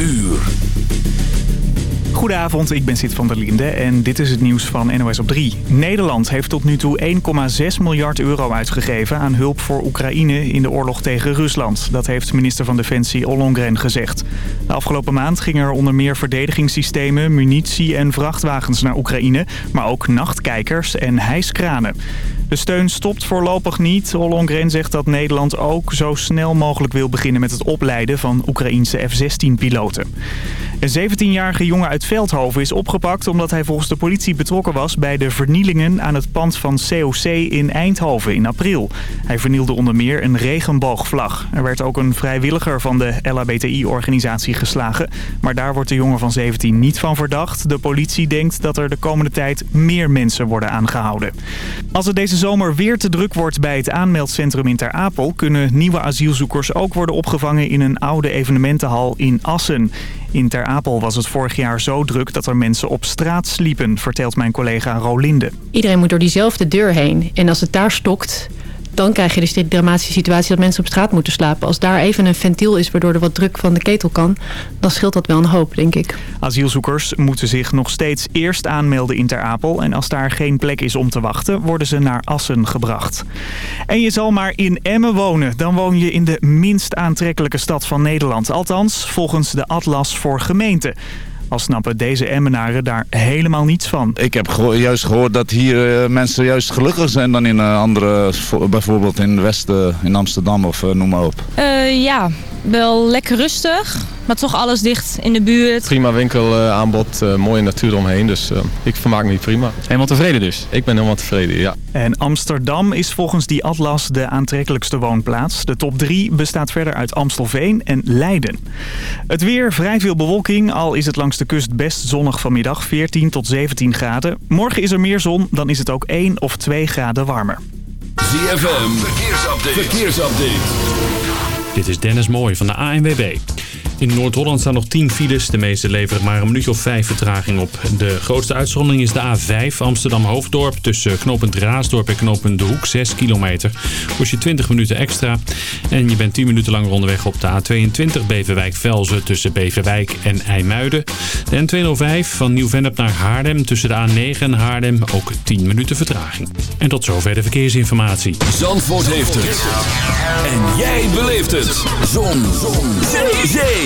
uur. Goedenavond, ik ben Sid van der Linde en dit is het nieuws van NOS op 3. Nederland heeft tot nu toe 1,6 miljard euro uitgegeven aan hulp voor Oekraïne in de oorlog tegen Rusland. Dat heeft minister van Defensie Ollongren gezegd. De afgelopen maand gingen er onder meer verdedigingssystemen, munitie en vrachtwagens naar Oekraïne, maar ook nachtkijkers en hijskranen. De steun stopt voorlopig niet. Ollongren zegt dat Nederland ook zo snel mogelijk wil beginnen met het opleiden van Oekraïense F-16-piloten. Een 17-jarige jongen uit Veldhoven is opgepakt omdat hij volgens de politie betrokken was bij de vernielingen aan het pand van COC in Eindhoven in april. Hij vernielde onder meer een regenboogvlag. Er werd ook een vrijwilliger van de LHBTI-organisatie geslagen, maar daar wordt de jongen van 17 niet van verdacht. De politie denkt dat er de komende tijd meer mensen worden aangehouden. Als het deze zomer weer te druk wordt bij het aanmeldcentrum in Ter Apel... kunnen nieuwe asielzoekers ook worden opgevangen in een oude evenementenhal in Assen. In Ter Apel was het vorig jaar zo druk dat er mensen op straat sliepen, vertelt mijn collega Rolinde. Iedereen moet door diezelfde deur heen. En als het daar stokt, dan krijg je dus die dramatische situatie dat mensen op straat moeten slapen. Als daar even een ventiel is waardoor er wat druk van de ketel kan, dan scheelt dat wel een hoop, denk ik. Asielzoekers moeten zich nog steeds eerst aanmelden in Ter Apel. En als daar geen plek is om te wachten, worden ze naar Assen gebracht. En je zal maar in Emmen wonen. Dan woon je in de minst aantrekkelijke stad van Nederland. Althans, volgens de Atlas voor Gemeenten. Al snappen deze Emmenaren daar helemaal niets van. Ik heb juist gehoord dat hier uh, mensen juist gelukkiger zijn dan in uh, andere, bijvoorbeeld in Westen, in Amsterdam of uh, noem maar op. ja, wel lekker rustig, maar toch alles dicht in de buurt. Prima winkelaanbod, uh, mooie natuur omheen, dus uh, ik vermaak me prima. Helemaal tevreden dus? Ik ben helemaal tevreden, ja. En Amsterdam is volgens die atlas de aantrekkelijkste woonplaats. De top 3 bestaat verder uit Amstelveen en Leiden. Het weer, vrij veel bewolking, al is het langs de kust best zonnig vanmiddag, 14 tot 17 graden. Morgen is er meer zon, dan is het ook 1 of 2 graden warmer. ZFM, verkeersupdate. verkeersupdate. Dit is Dennis Mooij van de ANWB. In Noord-Holland staan nog 10 files. De meeste leveren maar een minuutje of 5 vertraging op. De grootste uitzondering is de A5 Amsterdam-Hoofddorp. Tussen knooppunt Raasdorp en knooppunt De Hoek 6 kilometer. Kost je 20 minuten extra. En je bent 10 minuten langer onderweg op de A22 Beverwijk-Velzen tussen Beverwijk en IJmuiden. De N205 van Nieuw-Vennep naar Haarlem tussen de A9 en Haarlem ook 10 minuten vertraging. En tot zover de verkeersinformatie. Zandvoort heeft het. En jij beleeft het. Zon. Zon.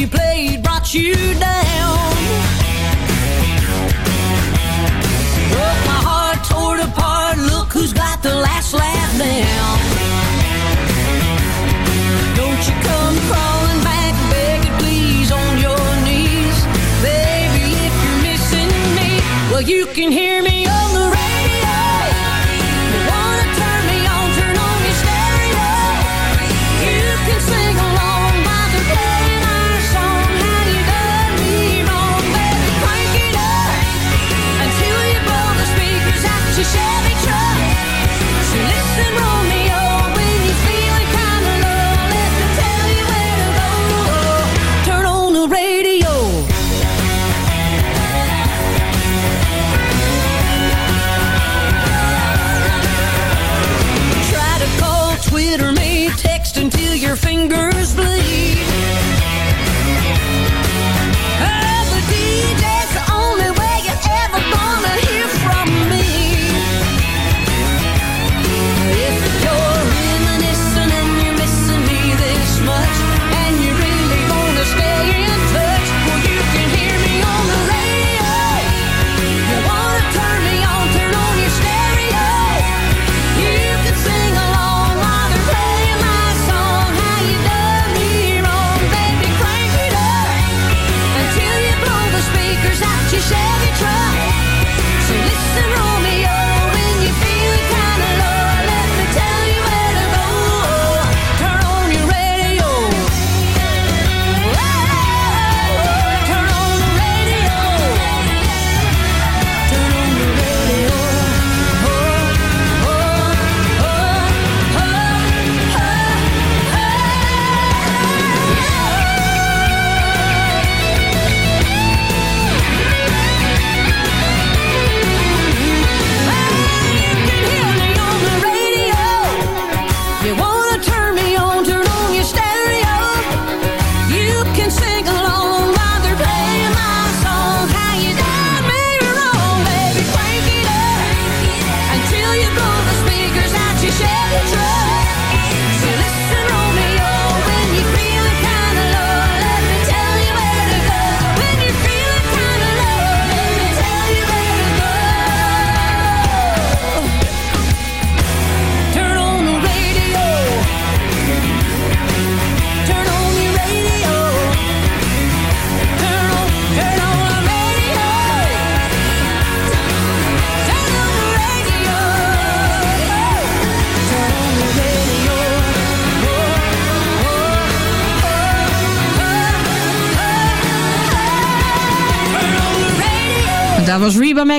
You played brought you down. Broke my heart, tore it apart. Look who's got the last laugh now. Don't you come crawling back, begging please on your knees, baby. If you're missing me, well you can hear me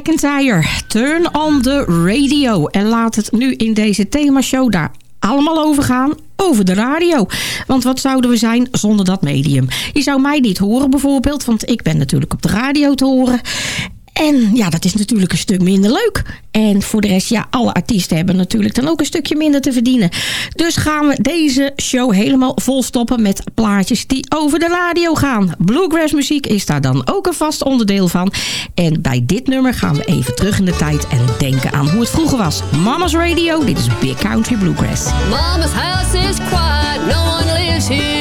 McIntyre, Turn on the Radio. En laat het nu in deze themashow daar allemaal over gaan over de radio. Want wat zouden we zijn zonder dat medium? Je zou mij niet horen bijvoorbeeld, want ik ben natuurlijk op de radio te horen. En ja, dat is natuurlijk een stuk minder leuk. En voor de rest, ja, alle artiesten hebben natuurlijk dan ook een stukje minder te verdienen. Dus gaan we deze show helemaal volstoppen met plaatjes die over de radio gaan. Bluegrass muziek is daar dan ook een vast onderdeel van. En bij dit nummer gaan we even terug in de tijd en denken aan hoe het vroeger was. Mama's Radio, dit is Big Country Bluegrass. Mama's house is quiet, no one lives here.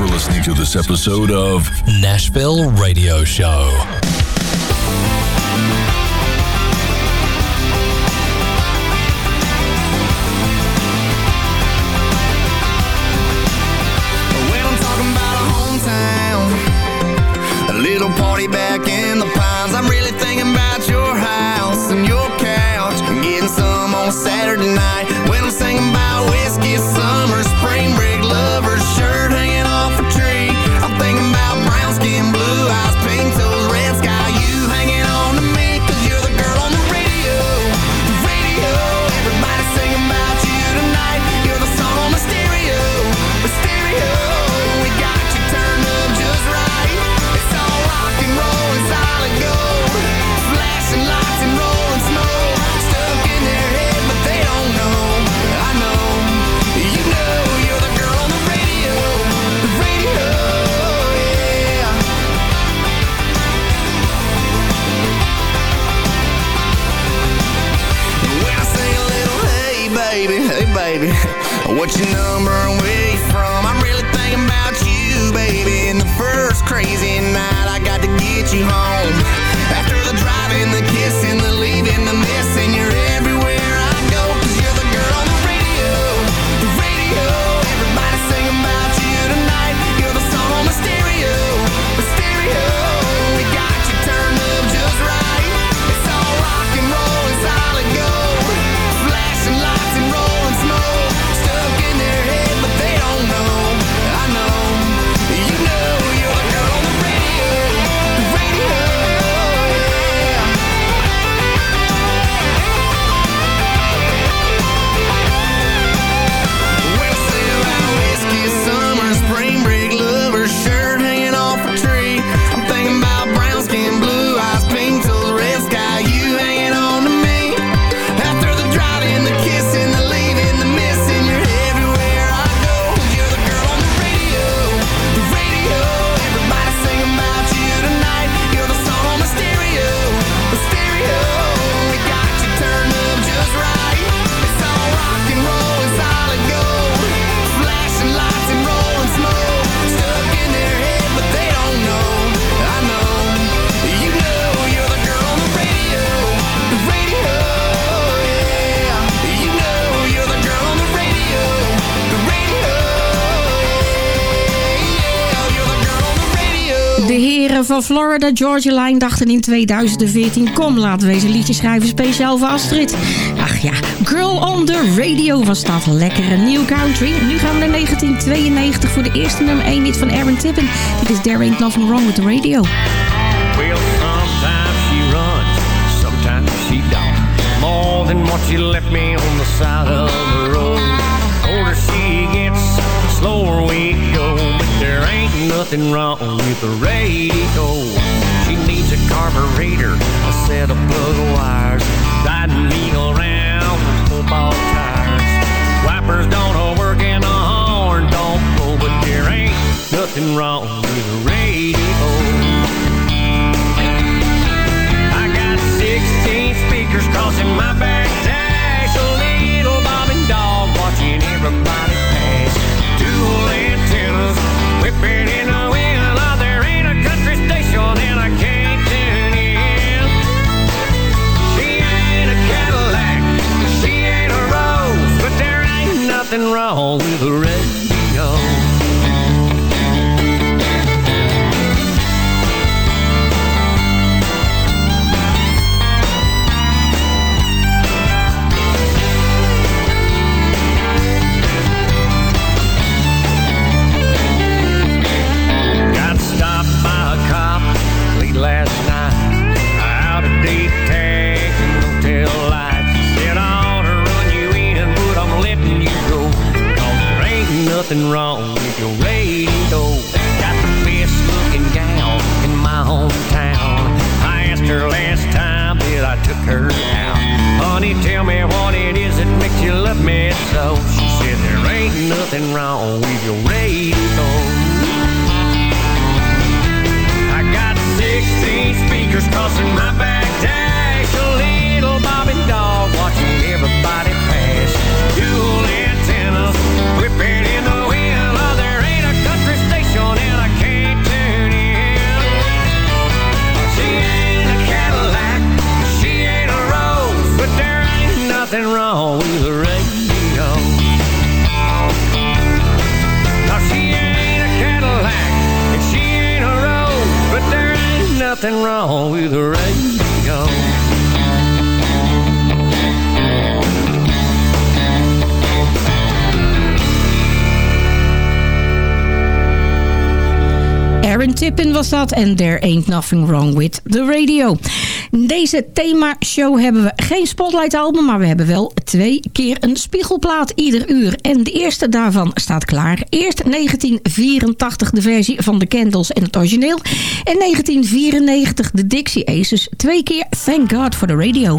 for listening to this episode of Nashville Radio Show. baby. What's your number and where you from? I'm really thinking about you, baby. In the first crazy night I got to get you home. After Heren van Florida Georgia Line dachten in 2014... kom, laten we een liedje schrijven speciaal voor Astrid. Ach ja, Girl on the Radio was dat. Lekkere new country. Nu gaan we naar 1992 voor de eerste nummer 1 hit van Aaron Tippin. Dit is There Ain't Nothing Wrong with the Radio. Well, sometimes she runs, sometimes she. More than what she left me on the side of the road. Nothing wrong with the radio. She needs a carburetor, a set of plug wires, guiding me around with football tires. Wipers don't work and the horn don't blow, but there ain't nothing wrong with the radio. I got 16 speakers crossing my back dash. A little bobbing dog watching everybody pass. Dual antennas whipping ain't nothing nothing wrong with your radio. Got the best looking gal in my hometown. I asked her last time that I took her out. Honey, tell me what it is that makes you love me so. She said there ain't nothing wrong with your radio. I got 16 speakers crossing my back nothing wrong with the radio. No, she ain't a Cadillac, and she ain't a Rose, but there ain't nothing wrong with the radio. Aaron Tippin was dat en There Ain't Nothing Wrong With The Radio. Deze thema-show hebben we geen Spotlight album, maar we hebben wel twee keer een spiegelplaat ieder uur. En de eerste daarvan staat klaar. Eerst 1984 de versie van The Candles en het origineel. En 1994 de Dixie Aces. Twee keer Thank God for the Radio.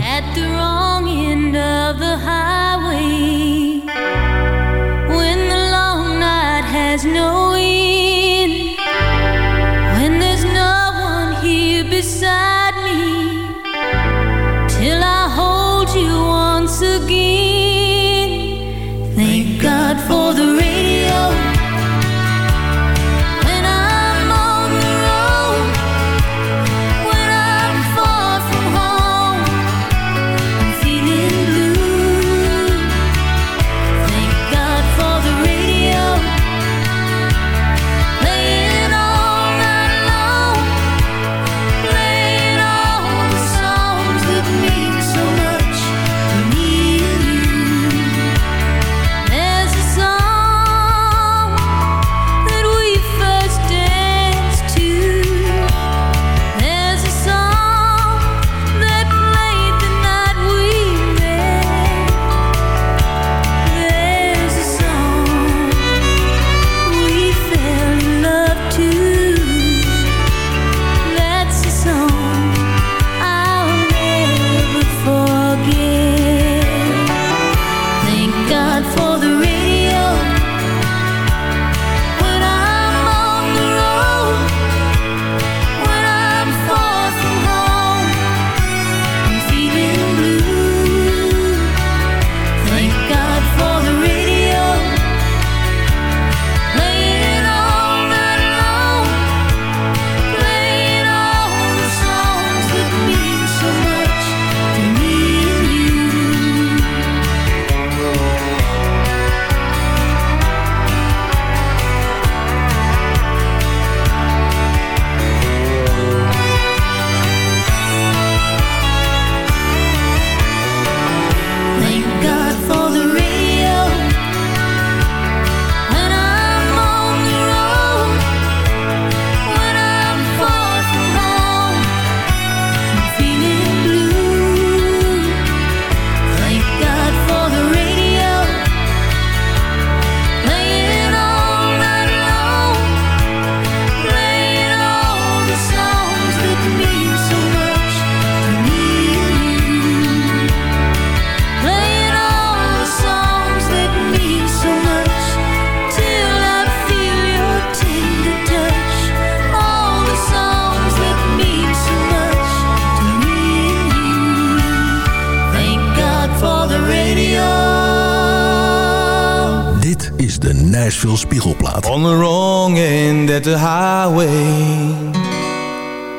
Nashville Spiegelplaat. On the wrong end at the highway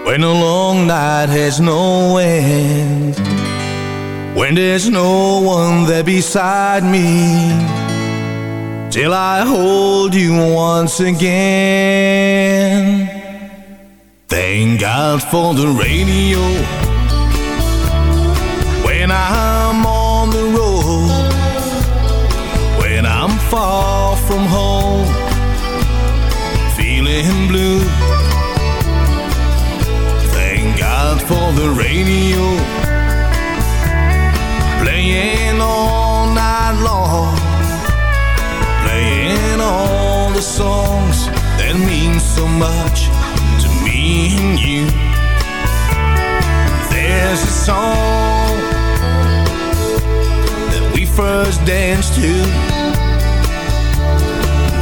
When a long night has no end When there's no one there beside me Till I hold you once again Thank God for the radio When I'm for the radio. Playing all night long. Playing all the songs That mean so much to me and you. There's a song That we first danced to.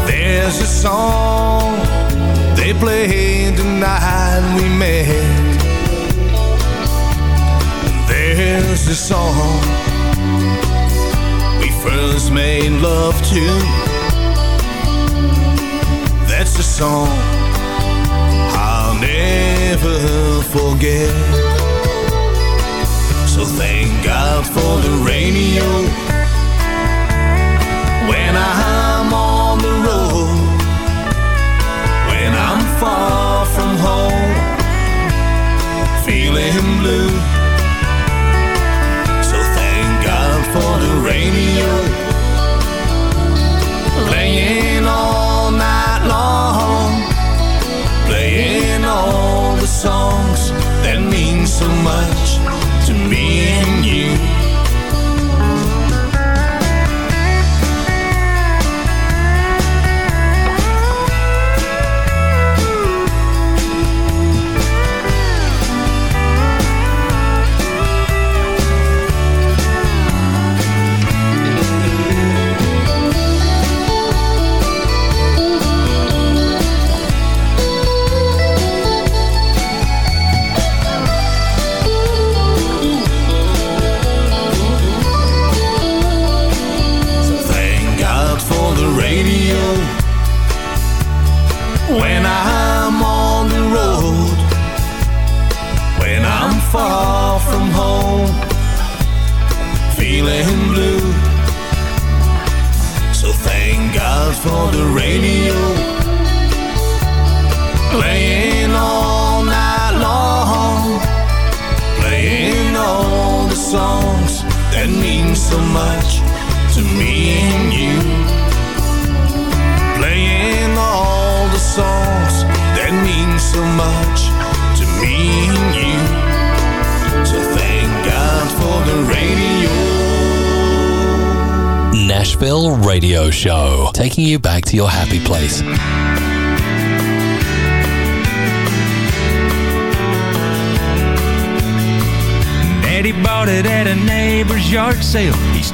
There's a song They played the night we met There's a song We first made love to That's a song I'll never forget. So thank God for the radio. When I'm on the road. When I'm far from home. Feeling blue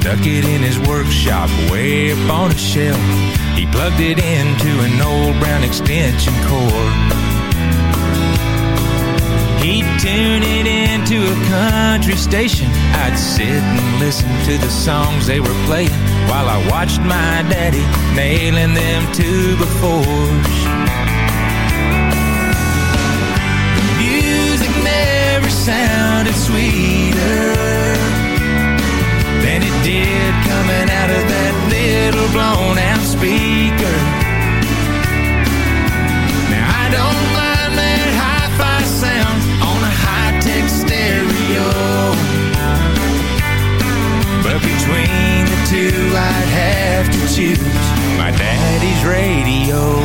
stuck it in his workshop way up on a shelf. He plugged it into an old brown extension cord. He'd tune it into a country station. I'd sit and listen to the songs they were playing while I watched my daddy nailing them to two befores. music never sounded sweeter little blown out speaker. Now I don't mind that hi-fi sound on a high-tech stereo, but between the two I'd have to choose my daddy's radio.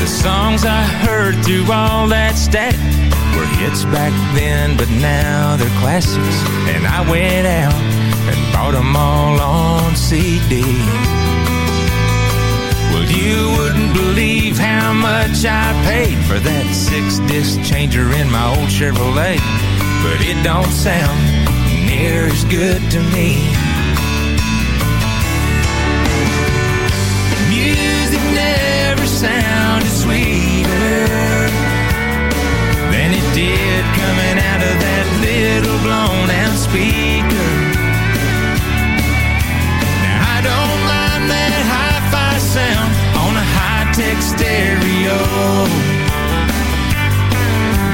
The songs I heard through all that static were hits back then, but now they're classics. And I went out and bought them all on CD. Well, you wouldn't believe how much I paid for that six-disc changer in my old Chevrolet. But it don't sound near as good to me. coming out of that little blown out speaker. Now I don't mind that hi-fi sound on a high-tech stereo.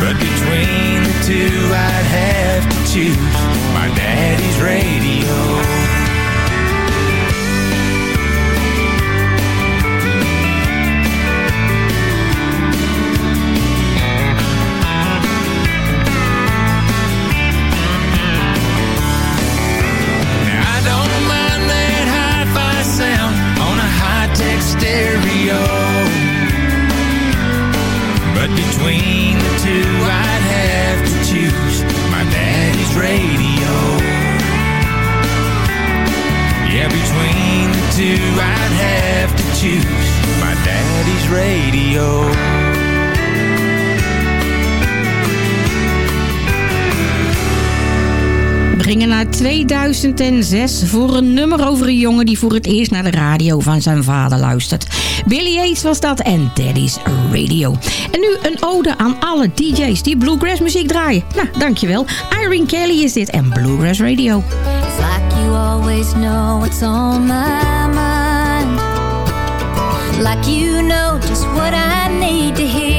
But between the two I'd have to choose my daddy's radio. 2006 voor een nummer over een jongen die voor het eerst naar de radio van zijn vader luistert. Billy Yates was dat en Daddy's Radio. En nu een ode aan alle DJ's die bluegrass muziek draaien. Nou, dankjewel. Irene Kelly is dit en Bluegrass Radio. It's like you always know what's on my mind. Like you know just what I need to hear.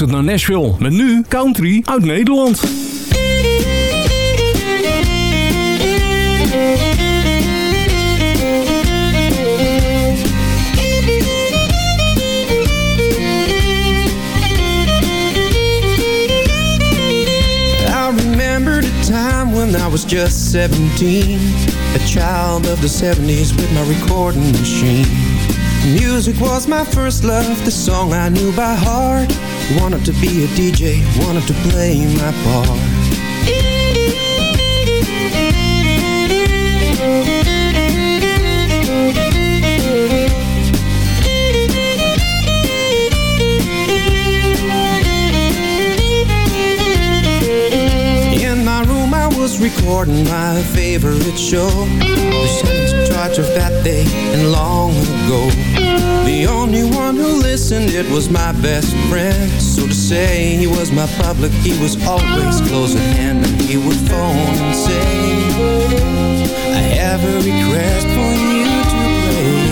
I naar Nashville. Met nu country uit Nederland. time when I was just 17 A child of the 70s with my recording machine Music was my first love, the song I knew by heart Wanted to be a DJ, wanted to play my part. recording my favorite show. The sentence charge of that day and long ago. The only one who listened, it was my best friend. So to say he was my public, he was always close at hand. And he would phone and say I have a request for you to play.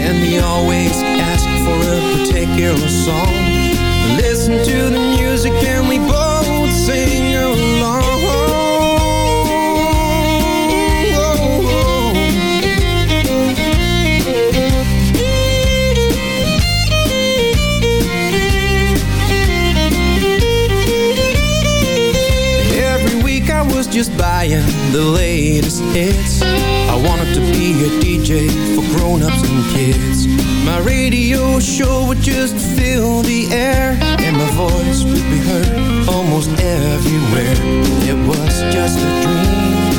And he always asked for a particular song. Listen to the music and we both sing along. Just buying the latest hits. I wanted to be a DJ for grown-ups and kids. My radio show would just fill the air, and my voice would be heard almost everywhere. It was just a dream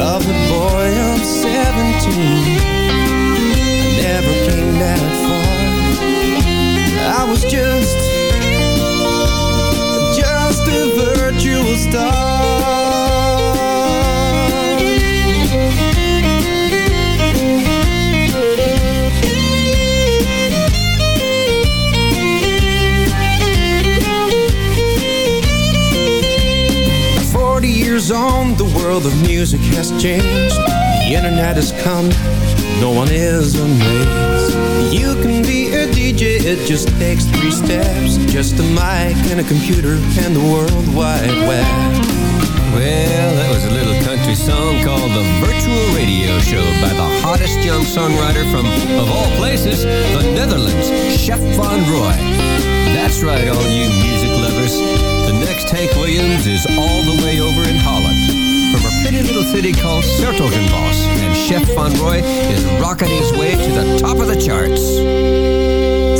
of a boy of 17. I never came that far. I was just, just a virtual star. Years the world of music has changed. The internet has come, no one is amazed. You can be a DJ, it just takes three steps. Just a mic and a computer and the World Wide Web. Well, that was a little country song called The Virtual Radio Show by the hottest young songwriter from, of all places, the Netherlands, Chef Van Roy. That's right, all you music lovers. The next Hank Williams is all the way over in Holland. From a pretty little city called 's-Hertogenbosch, and Chef Van Roy is rocking his way to the top of the charts.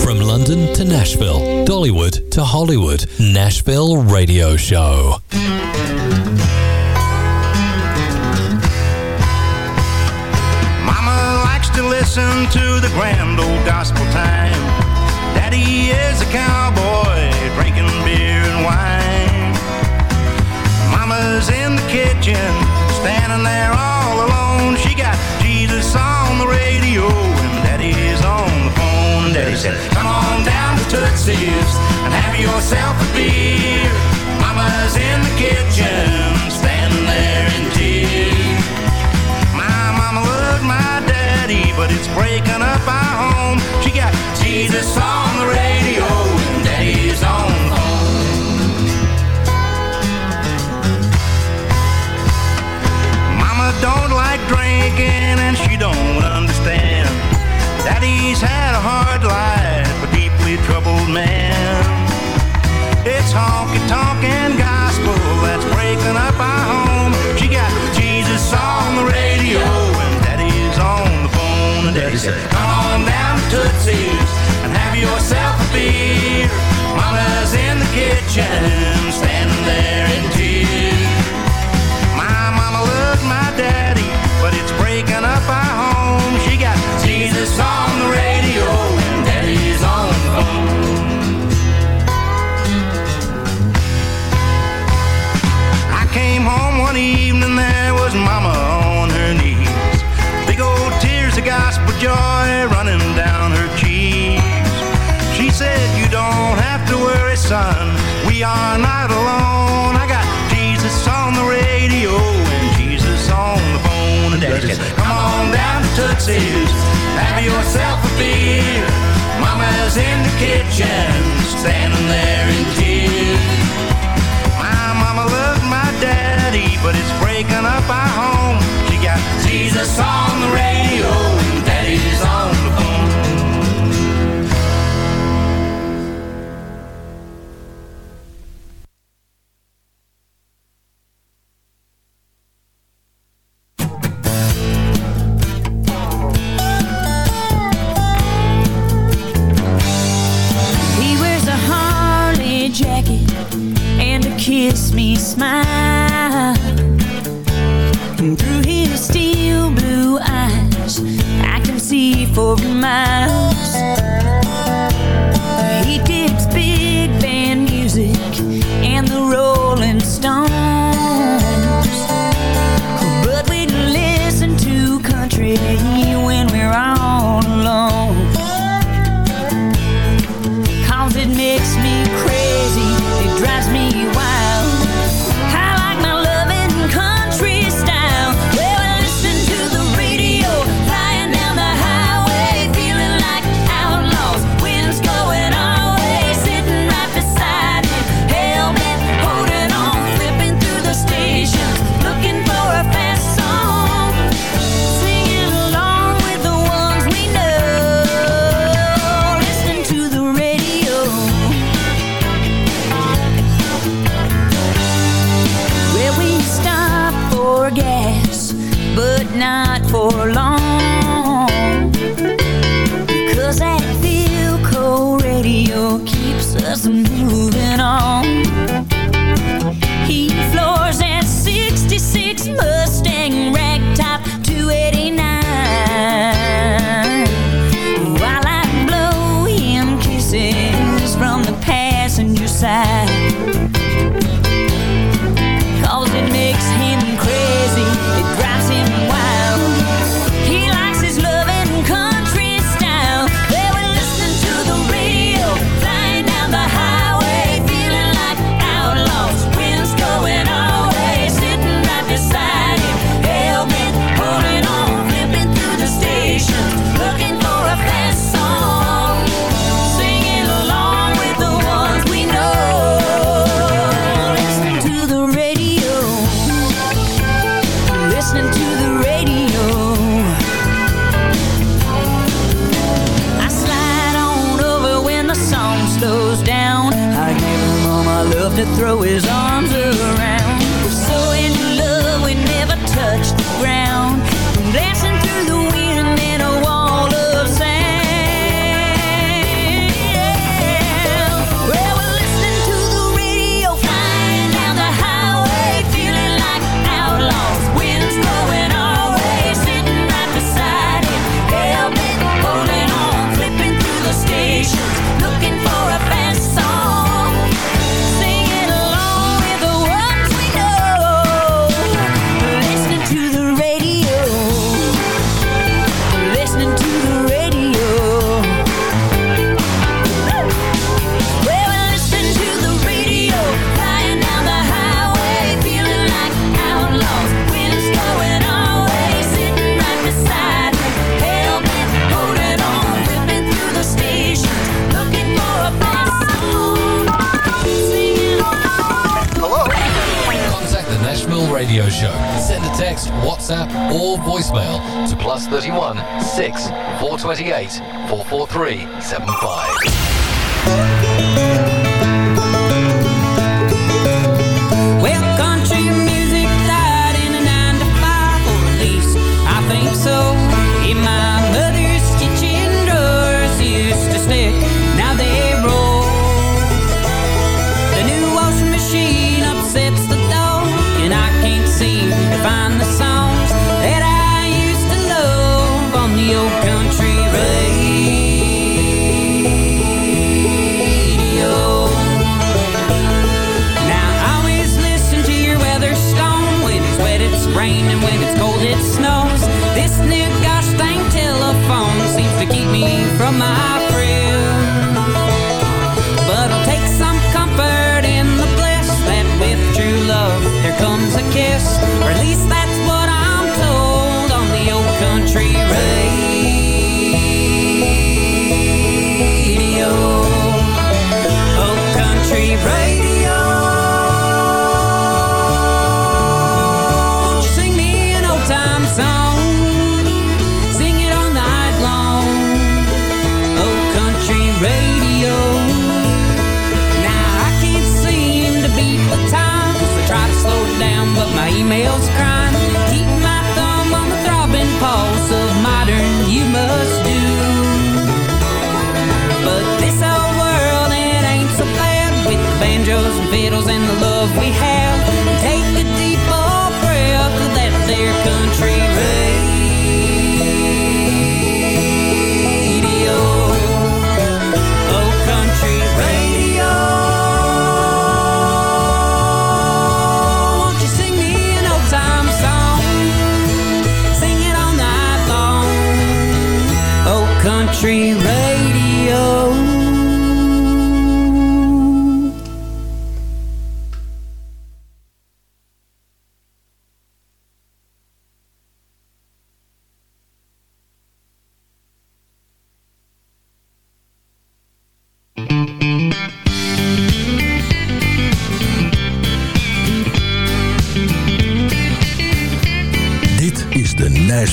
From London to Nashville, Dollywood to Hollywood, Nashville Radio Show. Mama likes to listen to the grand old gospel time. Daddy is a cowboy drinking beer and wine. Mama's in the kitchen, standing there all alone. She got Jesus on the radio and Daddy's on the phone. And Daddy said, Come on down to Tootsie's and have yourself a beer. Mama's in the kitchen, standing there in tears. My mama loved my daddy, but it's breaking up our home. She got Jesus on the radio drinking and she don't understand. Daddy's had a hard life, a deeply troubled man. It's honky tonk and gospel that's breaking up our home. She got Jesus on the radio and Daddy's on the phone. And Daddy said, Come on down to Tootsie's and have yourself a beer. Mama's in the kitchen, standing there in tears. My mama loved my daddy, but it's breaking up our home. She got Jesus on the radio and Daddy's on the phone. I came home one evening, there was Mama on her knees. Big old tears of gospel joy running down her cheeks. She said, You don't have to worry, son. We are not said, Come on down to Tootsie's, have yourself a beer. Mama's in the kitchen, standing there in tears. My mama loved my daddy, but it's breaking up our home. She got Jesus on the radio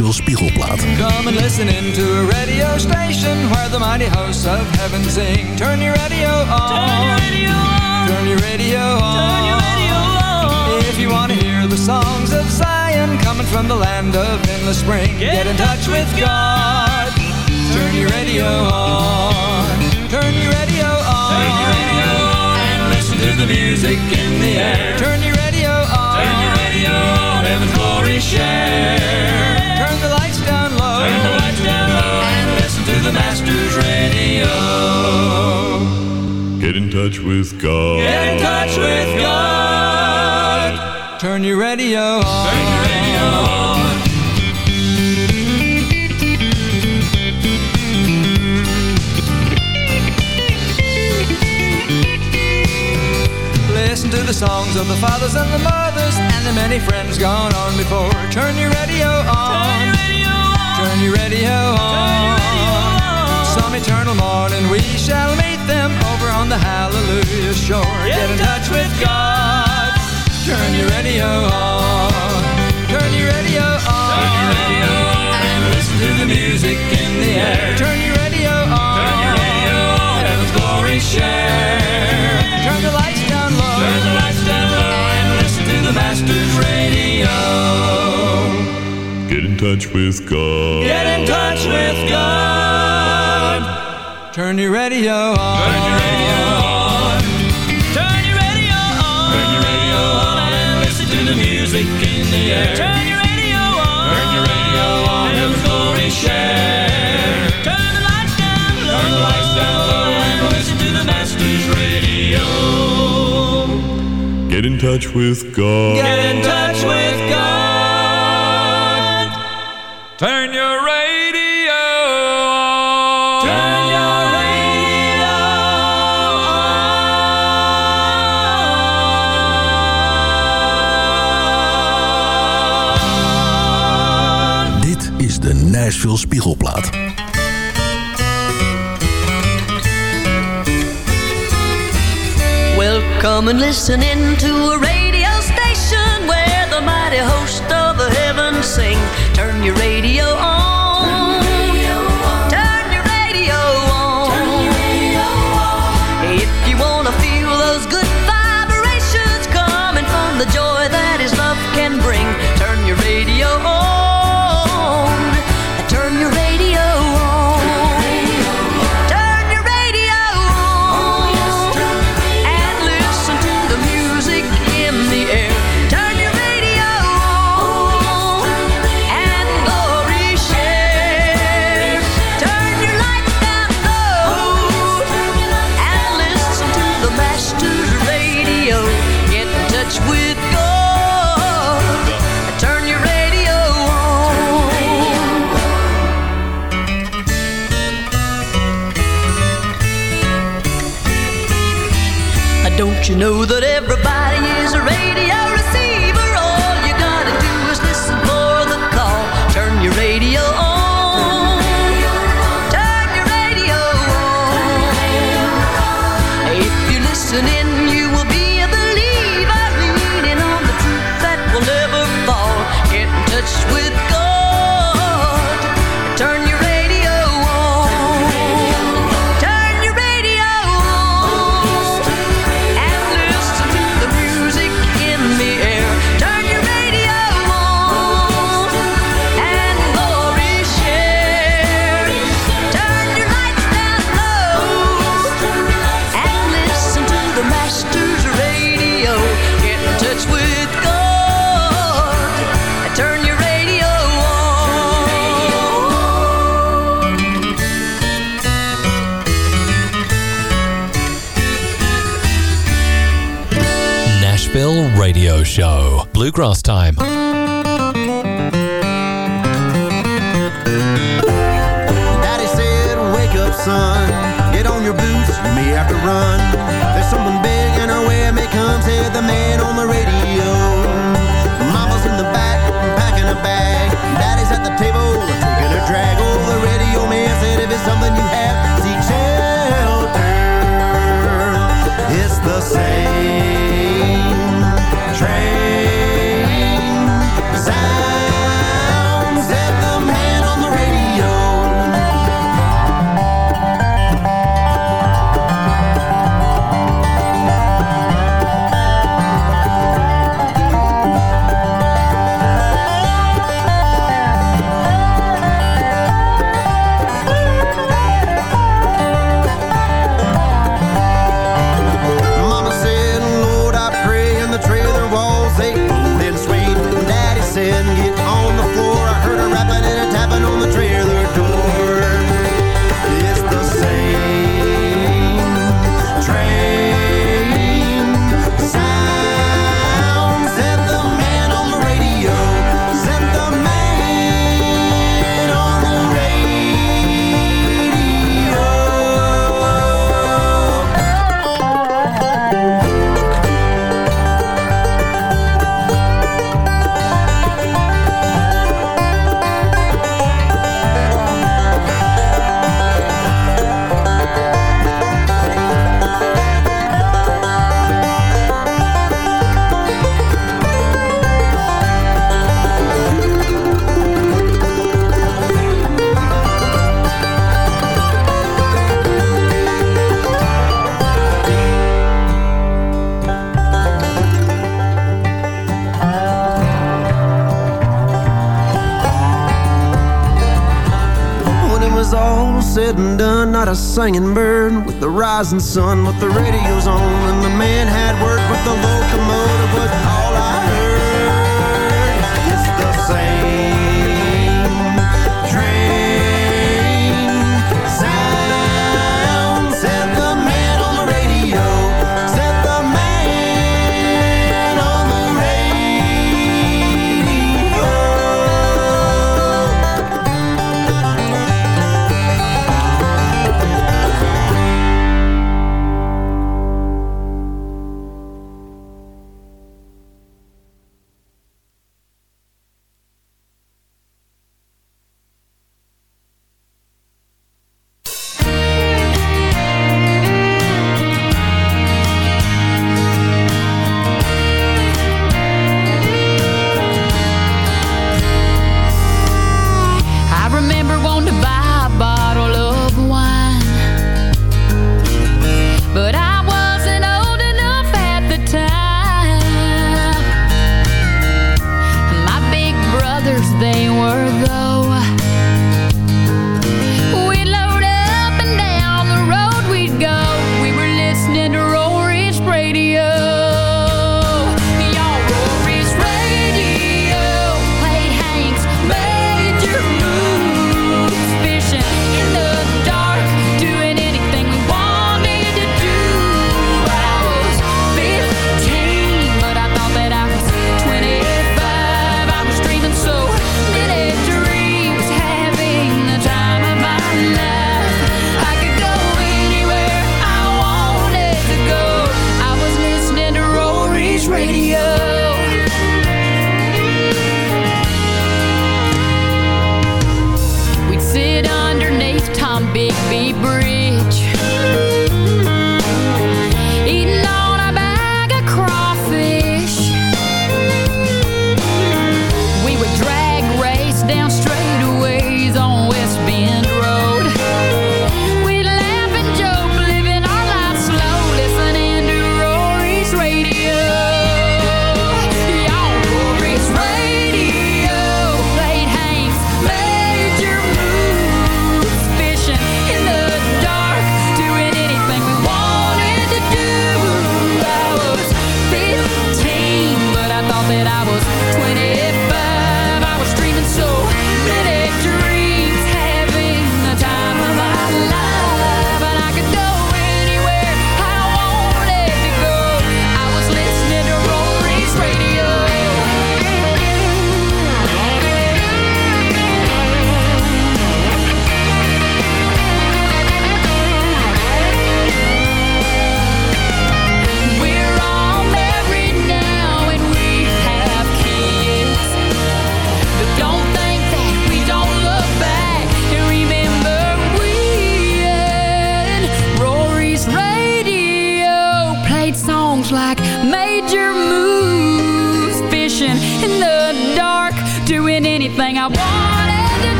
veel spiegelplaat. Come and listen into a radio station where the mighty hosts of heaven sing. Turn your radio on. Turn your radio on. Turn your radio on. If you want to hear the songs of Zion coming from the land of endless spring, get in touch with God. Turn your radio on. Turn your radio on. Turn your radio on. And listen to the music in the air. Turn your Master's radio. Get in touch with God. Get in touch with God. Turn your radio on. Turn your radio on. Listen to the songs of the fathers and the mothers and the many friends gone on before. Turn your radio on. Turn your radio on. Some eternal morning we shall meet them over on the hallelujah shore. Get in touch with God. Turn your radio on. Turn your radio on. Turn your radio on. And listen to the music in the air. Turn your radio on. Turn your radio on. Heaven's glory share. Turn the lights down low. Turn the lights down low. And listen to the Master's radio. Get in touch with God. Get in touch with God. Turn your radio on. Turn your radio on. Turn your radio on. Turn your radio on. And listen to the music in the air. Turn your radio on. Turn your radio on. Heaven's glory share. Turn the lights down low. Turn the lights down low. And listen to the Master's radio. Get in touch with God. Get in touch with God. Turn your Nashville Spiegelplaat. Welcome and listen in to a radio station where the mighty host of the heavens sing. Turn your radio on. Don't you know that everybody is a radio Show. Bluegrass Time. Daddy said, wake up, son. Get on your boots, you may have to run. There's something big in our way, may come, said the man on the radio. Mama's in the back, packing a bag. Daddy's at the table, taking a drag. Oh, the radio man said, if it's something you have, seek shelter. It's the same singing bird with the rising sun, with the radios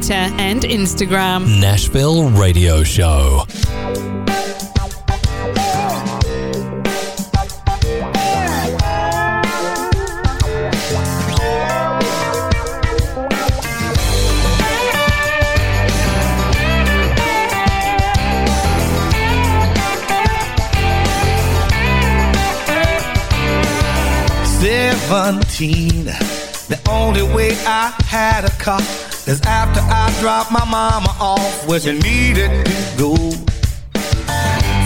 Twitter, and Instagram. Nashville Radio Show. Seventeen. The only way I had a car is after I dropped my mama off where she needed to go.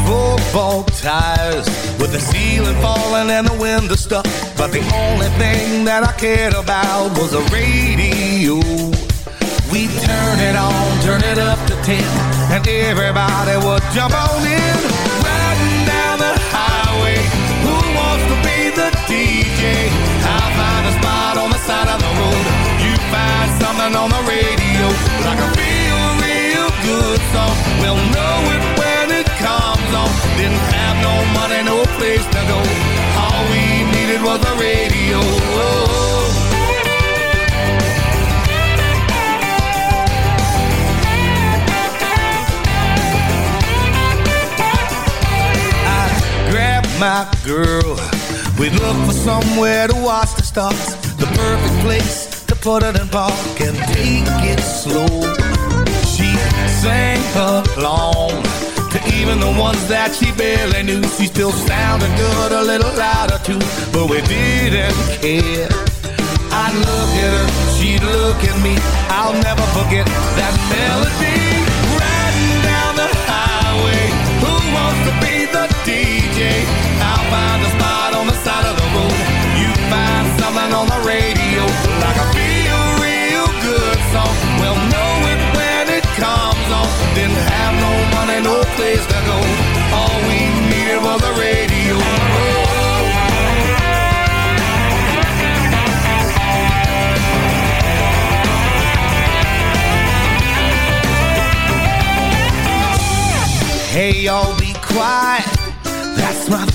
Football tires with the ceiling falling and the window stuck. But the only thing that I cared about was the radio. We turn it on, turn it up to ten, and everybody would jump on in. Riding down the highway, who wants to be the DJ? Find on the radio, like a real, real good song. We'll know it when it comes on. Didn't have no money, no place to go. All we needed was a radio. Grabbed my girl. We look for somewhere to watch the stars. The perfect place it in park and take it slow. She sang along to even the ones that she barely knew. She still sounded good, a little louder too, but we didn't care. I'd look at her, she'd look at me. I'll never forget that melody. Riding down the highway, who wants to be the DJ? I'll find a spot on the side of the road. No place to go. All we needed was a radio. Hey, y'all be quiet. That's my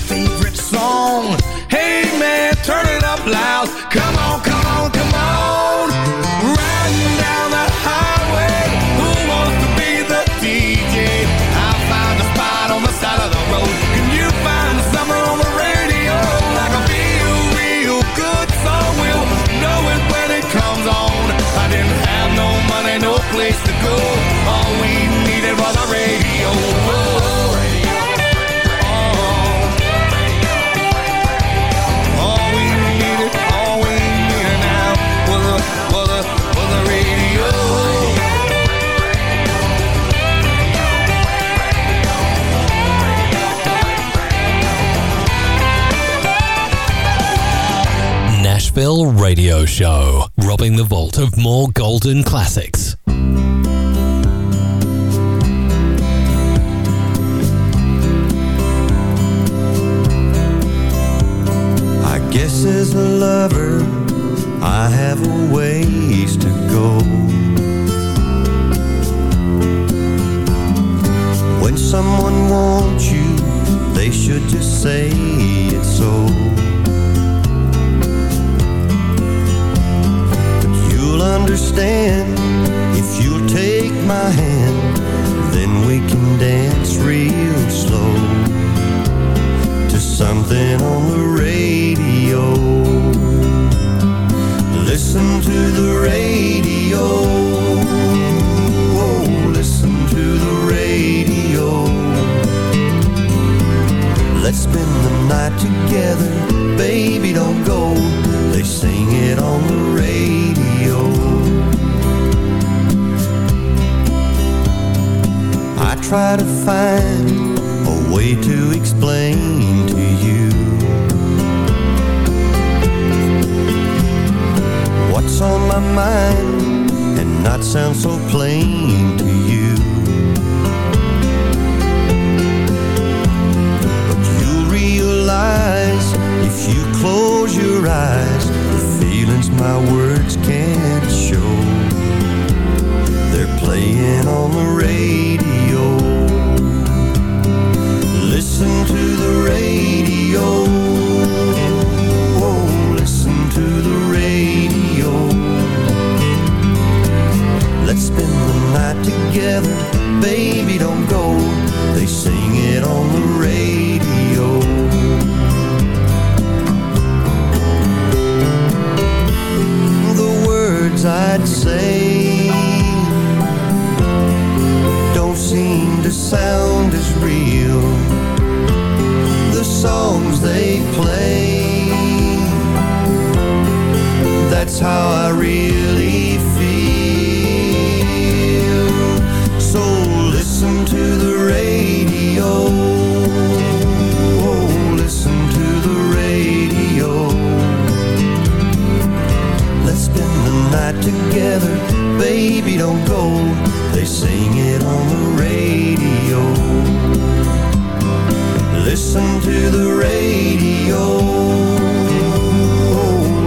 Radio Show. Robbing the vault of more golden classics. I guess as a lover, I have a ways to go. When someone wants you, they should just say it so. Understand if you'll take my hand, then we can dance real slow to something on the radio. together, baby don't go. They sing it on the radio. Listen to the radio.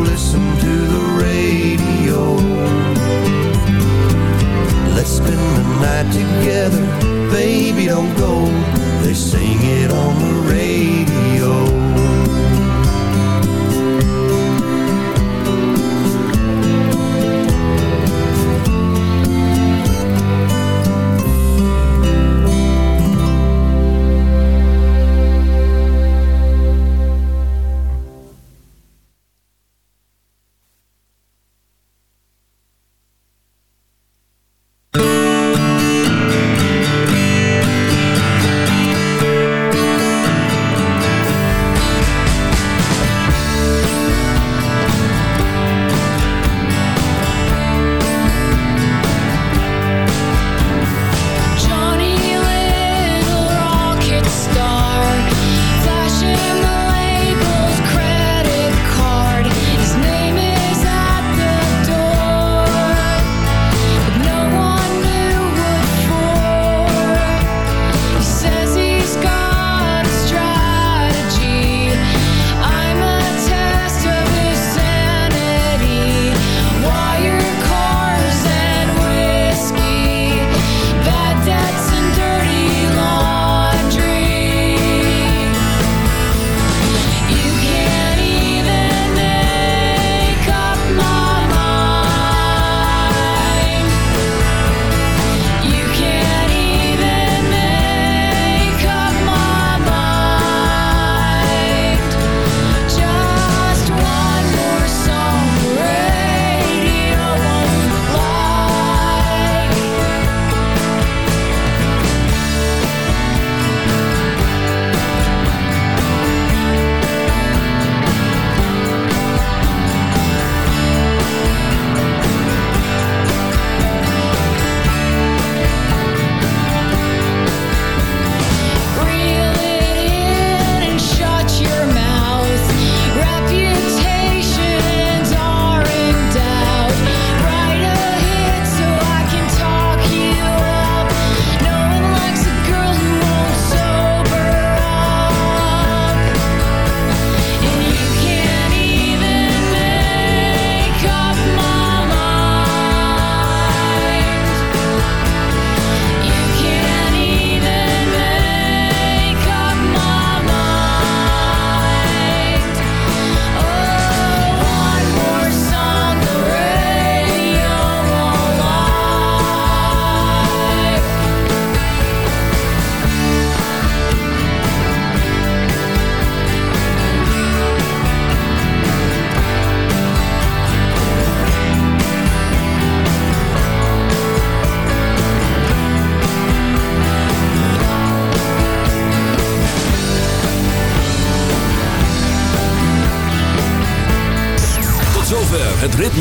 Listen to the radio. Let's spend the night together, baby don't go. They sing it on the radio.